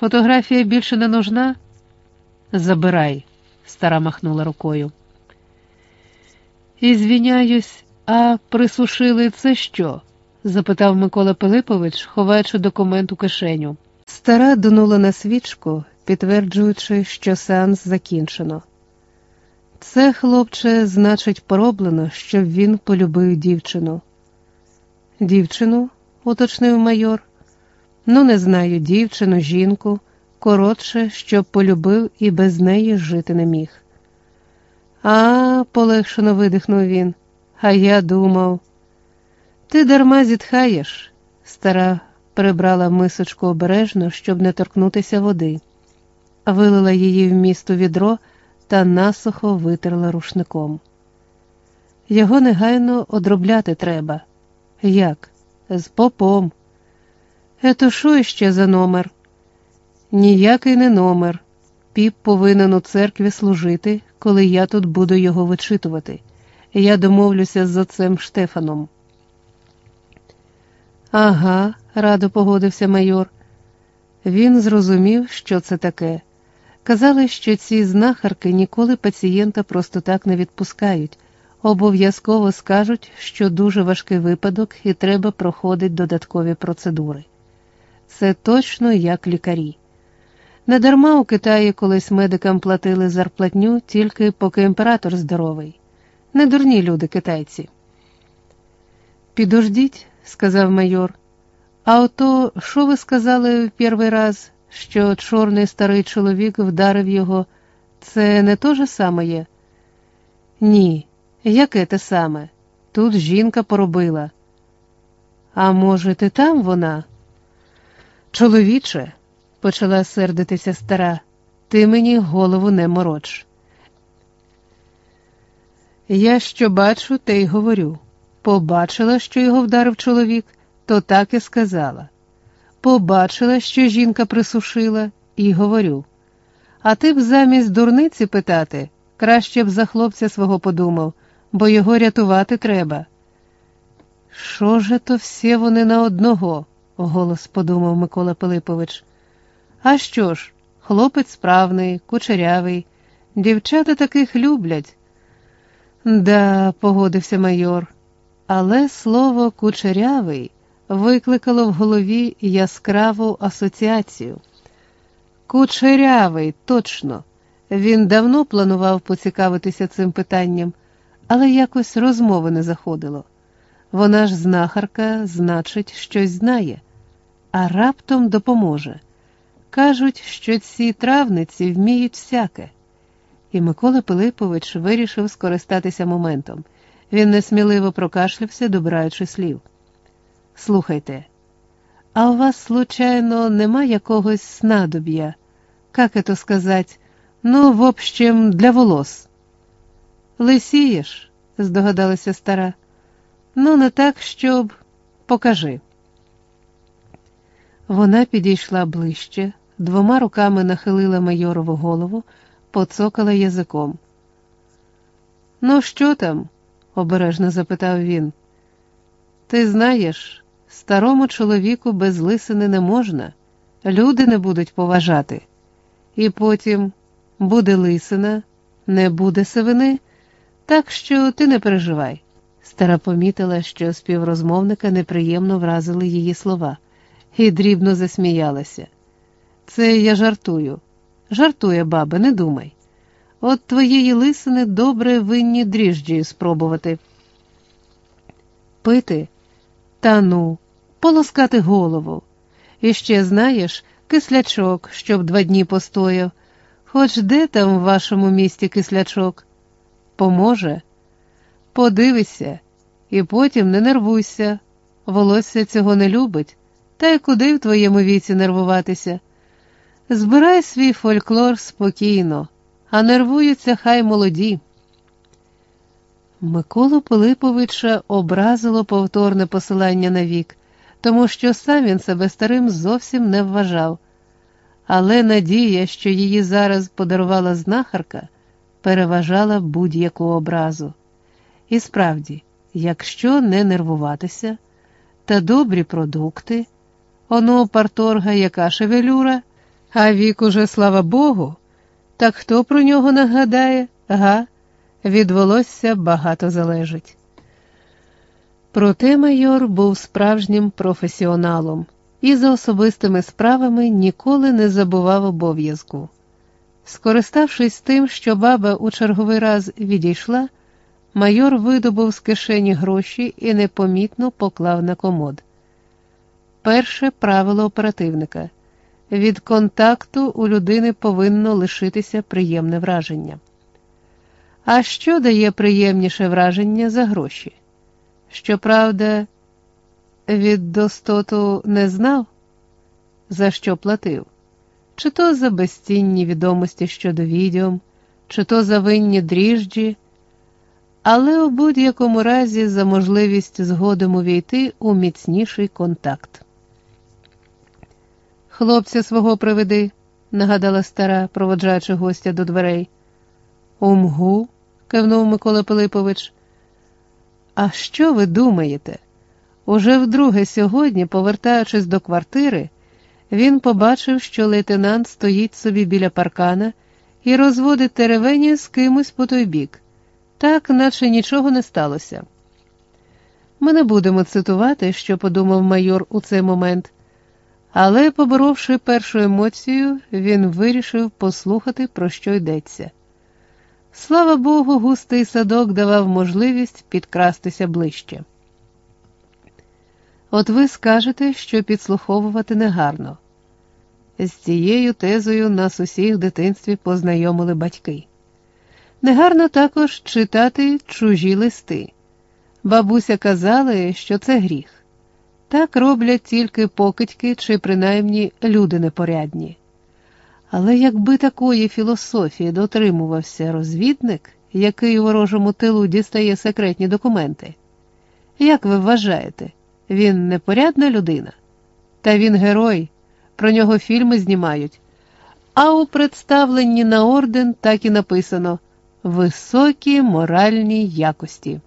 Фотографія більше не нужна? Забирай, стара махнула рукою. І звіняюсь, а присушили це що? запитав Микола Пилипович, ховаючи документ у кишеню. Стара дунула на свічку, підтверджуючи, що сеанс закінчено. Це, хлопче, значить, пороблено, щоб він полюбив дівчину. Дівчину, уточнив майор. Ну, не знаю, дівчину, жінку, коротше, щоб полюбив і без неї жити не міг. А, полегшено видихнув він, а я думав. Ти дарма зітхаєш, стара прибрала мисочку обережно, щоб не торкнутися води, вилила її в місто відро та насухо витерла рушником. Його негайно одробляти треба. Як? З попом. Ето що іще за номер? Ніякий не номер. Піп повинен у церкві служити, коли я тут буду його вичитувати. Я домовлюся з отцем Штефаном. Ага, радо погодився майор. Він зрозумів, що це таке. Казали, що ці знахарки ніколи пацієнта просто так не відпускають, обов'язково скажуть, що дуже важкий випадок і треба проходити додаткові процедури. Це точно як лікарі. Недарма у Китаї колись медикам платили зарплатню тільки поки імператор здоровий. Не дурні люди китайці. Підождіть, сказав майор. А ото, що ви сказали в перший раз, що чорний старий чоловік вдарив його, це не то же саме? Ні, яке те саме? Тут жінка поробила. А може, ти там вона? Чоловіче, почала сердитися стара, ти мені голову не мороч. Я що бачу, те й говорю. Побачила, що його вдарив чоловік, то так і сказала. Побачила, що жінка присушила, і говорю. А ти б замість дурниці питати, краще б за хлопця свого подумав, бо його рятувати треба. Що же то всі вони на одного? Голос подумав Микола Пилипович. А що ж, хлопець справний, кучерявий, дівчата таких люблять. Да, погодився майор, але слово кучерявий викликало в голові яскраву асоціацію. Кучерявий, точно. Він давно планував поцікавитися цим питанням, але якось розмови не заходило. Вона ж знахарка, значить, щось знає, а раптом допоможе. Кажуть, що ці травниці вміють всяке. І Микола Пилипович вирішив скористатися моментом. Він несміливо прокашлявся, добираючи слів. Слухайте, а у вас, случайно, нема якогось снадоб'я, как это сказать, ну, в общем, для волос? Лисієш, здогадалася стара. Ну, не так, щоб покажи. Вона підійшла ближче, двома руками нахилила майорову голову, поцокала язиком. Ну, що там? обережно запитав він. Ти знаєш, старому чоловіку без лисини не можна, люди не будуть поважати. І потім буде лисина, не буде сивини, так що ти не переживай. Стара помітила, що співрозмовника неприємно вразили її слова, і дрібно засміялася. Це я жартую. Жартує, баба, не думай. От твоєї лисини добре винні дріжджі спробувати. Пити? Та ну, полоскати голову. І ще, знаєш, кислячок, щоб два дні постояв. Хоч де там в вашому місті кислячок? Поможе? Подивися, і потім не нервуйся. Волосся цього не любить, та й куди в твоєму віці нервуватися? Збирай свій фольклор спокійно, а нервуються хай молоді. Миколу Пилиповича образило повторне посилання на вік, тому що сам він себе старим зовсім не вважав. Але надія, що її зараз подарувала знахарка, переважала будь-яку образу. І справді, якщо не нервуватися, та добрі продукти, оно парторга яка шевелюра, А вік уже, слава Богу, так хто про нього нагадає, га? Від волосся багато залежить. Проте майор був справжнім професіоналом і за особистими справами ніколи не забував обов'язку. Скориставшись тим, що баба у черговий раз відійшла, майор видобув з кишені гроші і непомітно поклав на комод. Перше правило оперативника від контакту у людини повинно лишитися приємне враження. А що дає приємніше враження за гроші? Щоправда, від достоту не знав, за що платив, чи то за безцінні відомості щодо відьом, чи то за винні дріжджі, але у будь-якому разі за можливість згодом увійти у міцніший контакт. Хлопця свого приведи, нагадала стара, проводжаючи гостя до дверей. Умгу, кивнув Микола Пилипович. А що ви думаєте? Уже вдруге сьогодні, повертаючись до квартири, він побачив, що лейтенант стоїть собі біля паркана і розводить теревені з кимось по той бік, так наче нічого не сталося. Ми не будемо цитувати, що подумав майор у цей момент, але, поборовши першу емоцію, він вирішив послухати, про що йдеться. Слава Богу, густий садок давав можливість підкрастися ближче. От ви скажете, що підслуховувати негарно. З цією тезою нас усіх в дитинстві познайомили батьки. Негарно також читати чужі листи. Бабуся казали, що це гріх. Так роблять тільки покидьки чи принаймні люди непорядні. Але якби такої філософії дотримувався розвідник, який у ворожому тилу дістає секретні документи, як ви вважаєте, він непорядна людина? Та він герой, про нього фільми знімають. А у представленні на орден так і написано високі моральні якості.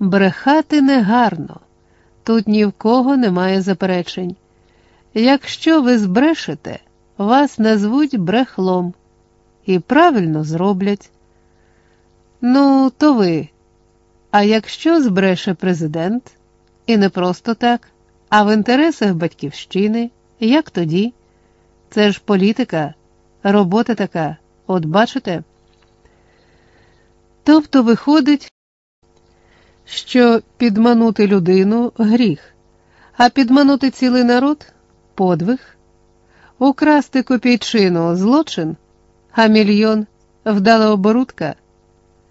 Брехати негарно, тут ні в кого немає заперечень. Якщо ви збрешете, вас назвуть брехлом і правильно зроблять. Ну, то ви. А якщо збреше президент, і не просто так, а в інтересах батьківщини, як тоді? Це ж політика, робота така, от бачите? Тобто виходить, що підманути людину гріх, а підманути цілий народ подвиг, украсти копійчину злочин, а мільйон вдала оборудка.